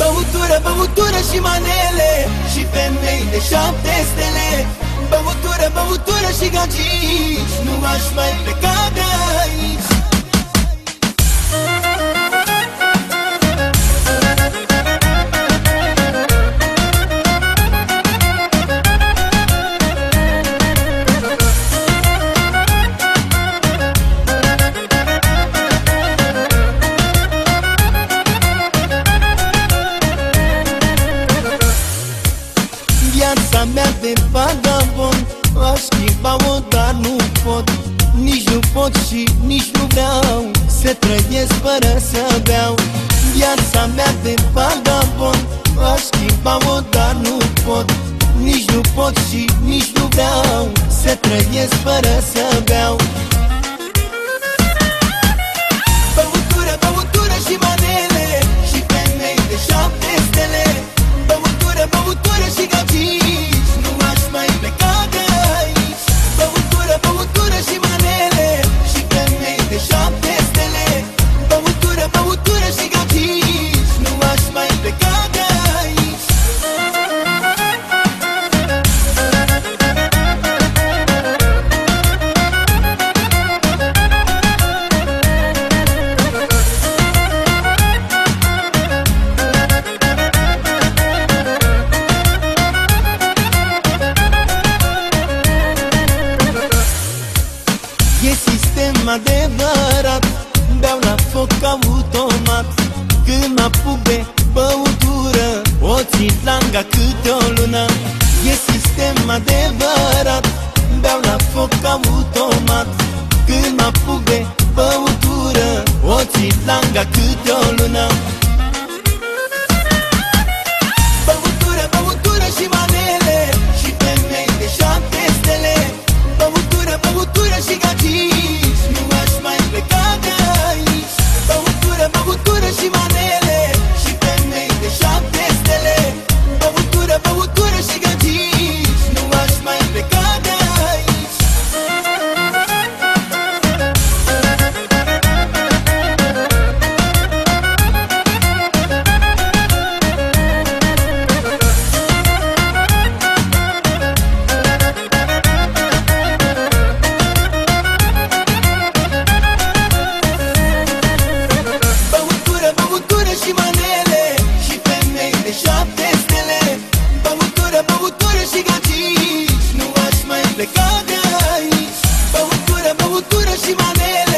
Băutură, băutură și manele Și femei de șapte stele. Băutură, băutură și gagici Nu aș mai pleca de aici și nici nu vreau Să trăiesc fără să beau. Viața mea de vagabond Aș schimba-o, dar nu pot. Nici nu pot și nici nu vreau Să trăiesc fără să beau adevărat Beau la foc automat. Când mă apuc de băutură O țin langa câte o lună. E sistem adevărat Beau la foc automat. Când mă apuc de băutură O țin langa câte o lună băutură